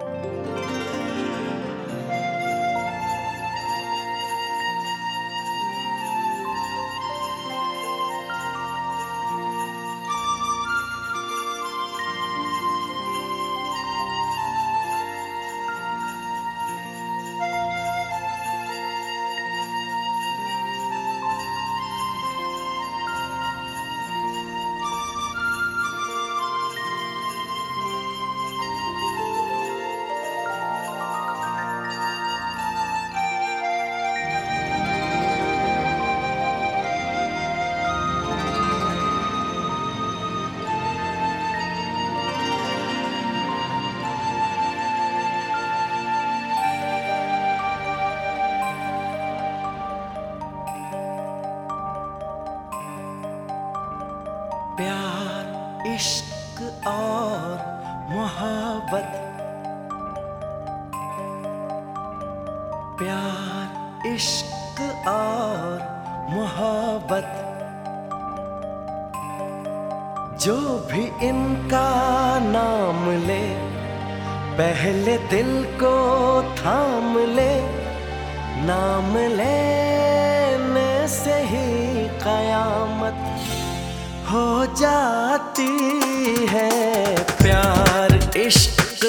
प्यार इश्क और मोहब्बत। प्यार, इश्क और मोहब्बत। जो भी इनका नाम ले, पहले दिल को थाम ले, नाम लेने हो जाती है प्यार इश्क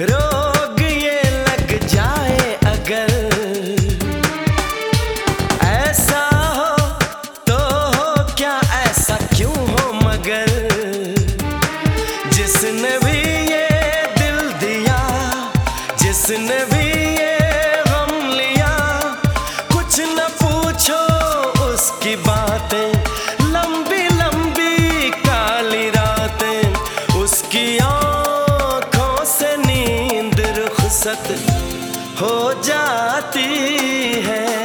रोग ये लग जाए अगर। ऐसा हो तो हो क्या, ऐसा क्यों हो मगर। जिसने भी ये दिल दिया, जिसने भी ये गम लिया, कुछ न पूछो उसकी बातें। विरासत हो जाती है।